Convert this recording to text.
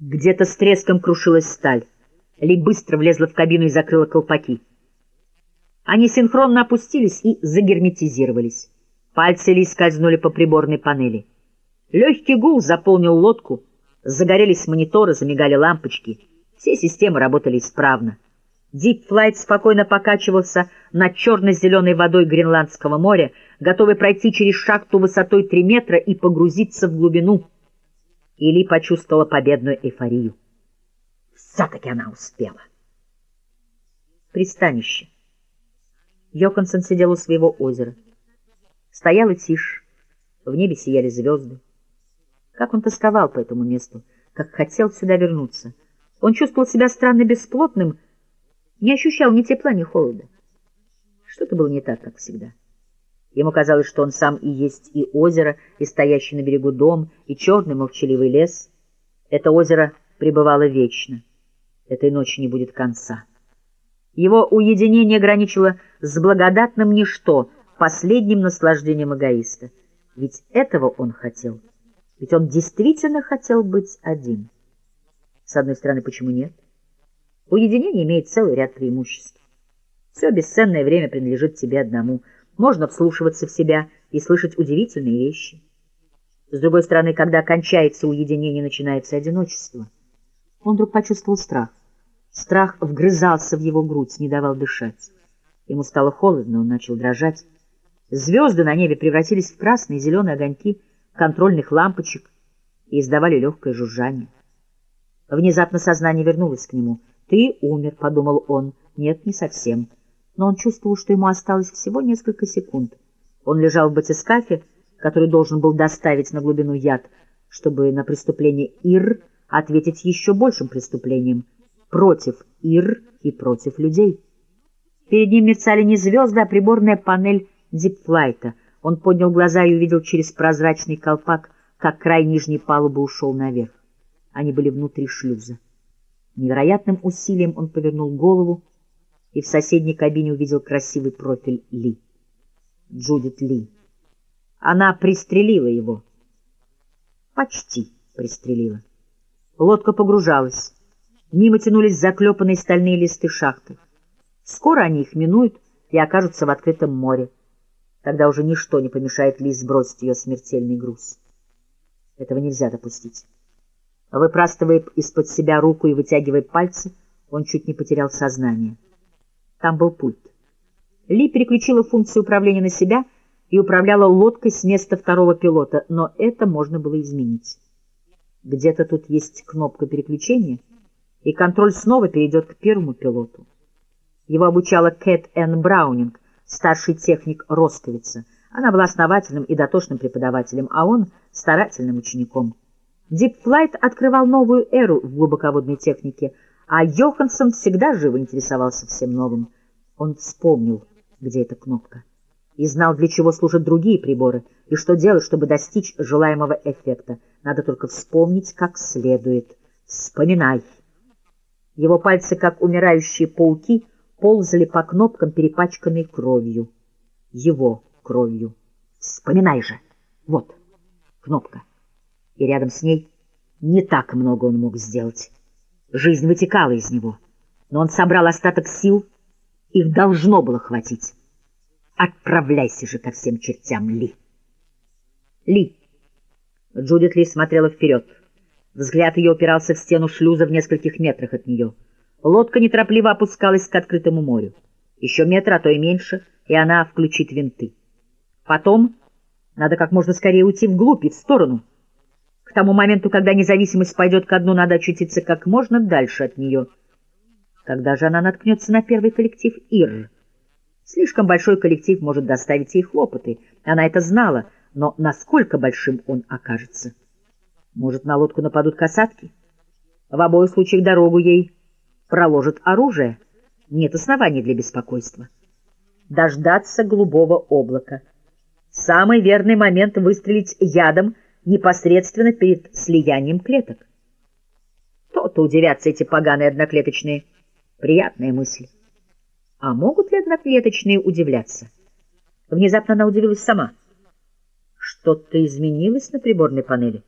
Где-то с треском крушилась сталь. Ли быстро влезла в кабину и закрыла колпаки. Они синхронно опустились и загерметизировались. Пальцы Ли скользнули по приборной панели. Легкий гул заполнил лодку, загорелись мониторы, замигали лампочки. Все системы работали исправно. Deep Flight спокойно покачивался над черно-зеленой водой Гренландского моря, готовый пройти через шахту высотой 3 метра и погрузиться в глубину. Или почувствовала победную эйфорию. Все-таки она успела. Пристанище. Йоконсон сидел у своего озера. Стояла тишь, в небе сияли звезды. Как он тосковал по этому месту, как хотел сюда вернуться. Он чувствовал себя странно бесплотным, не ощущал ни тепла, ни холода. Что-то было не так, как всегда. Ему казалось, что он сам и есть и озеро, и стоящий на берегу дом, и черный молчаливый лес. Это озеро пребывало вечно. Этой ночи не будет конца. Его уединение граничило с благодатным ничто, последним наслаждением эгоиста. Ведь этого он хотел. Ведь он действительно хотел быть один. С одной стороны, почему нет? Уединение имеет целый ряд преимуществ. Все бесценное время принадлежит тебе одному. Можно вслушиваться в себя и слышать удивительные вещи. С другой стороны, когда кончается уединение, начинается одиночество. Он вдруг почувствовал страх. Страх вгрызался в его грудь, не давал дышать. Ему стало холодно, он начал дрожать. Звезды на небе превратились в красные и зеленые огоньки контрольных лампочек и издавали легкое жужжание. Внезапно сознание вернулось к нему. «Ты умер», — подумал он. «Нет, не совсем». Но он чувствовал, что ему осталось всего несколько секунд. Он лежал в батискафе, который должен был доставить на глубину яд, чтобы на преступление Ир ответить еще большим преступлением против Ир и против людей. Перед ним мерцали не звезды, а приборная панель дипфлайта. Он поднял глаза и увидел через прозрачный колпак, как край нижней палубы ушел наверх. Они были внутри шлюза. Невероятным усилием он повернул голову и в соседней кабине увидел красивый профиль Ли. Джудит Ли. Она пристрелила его. Почти пристрелила. Лодка погружалась. Мимо тянулись заклепанные стальные листы шахты. Скоро они их минуют и окажутся в открытом море. Тогда уже ничто не помешает Ли сбросить ее смертельный груз. Этого нельзя допустить. Выпрастывая из-под себя руку и вытягивая пальцы, он чуть не потерял сознание. Там был пульт. Ли переключила функцию управления на себя и управляла лодкой с места второго пилота, но это можно было изменить. Где-то тут есть кнопка переключения, и контроль снова перейдет к первому пилоту. Его обучала Кэт Н. Браунинг, старший техник Росковица. Она была основательным и дотошным преподавателем, а он — старательным учеником. Дипфлайт открывал новую эру в глубоководной технике, а Йоханссон всегда живо интересовался всем новым. Он вспомнил, где эта кнопка, и знал, для чего служат другие приборы, и что делать, чтобы достичь желаемого эффекта. Надо только вспомнить как следует. Вспоминай. Его пальцы, как умирающие пауки, ползали по кнопкам, перепачканной кровью. Его кровью. Вспоминай же. Вот кнопка и рядом с ней не так много он мог сделать. Жизнь вытекала из него, но он собрал остаток сил, их должно было хватить. Отправляйся же ко всем чертям, Ли. Ли. Джудит Ли смотрела вперед. Взгляд ее упирался в стену шлюза в нескольких метрах от нее. Лодка неторопливо опускалась к открытому морю. Еще метр, а то и меньше, и она включит винты. Потом надо как можно скорее уйти вглубь и в сторону — тому моменту, когда независимость пойдет ко дну, надо очутиться как можно дальше от нее. Когда же она наткнется на первый коллектив Ир? Слишком большой коллектив может доставить ей хлопоты. Она это знала, но насколько большим он окажется? Может, на лодку нападут касатки? В обоих случаях дорогу ей проложит оружие. Нет оснований для беспокойства. Дождаться голубого облака. Самый верный момент выстрелить ядом — непосредственно перед слиянием клеток. То-то удивятся эти поганые одноклеточные. Приятная мысль. А могут ли одноклеточные удивляться? Внезапно она удивилась сама. Что-то изменилось на приборной панели.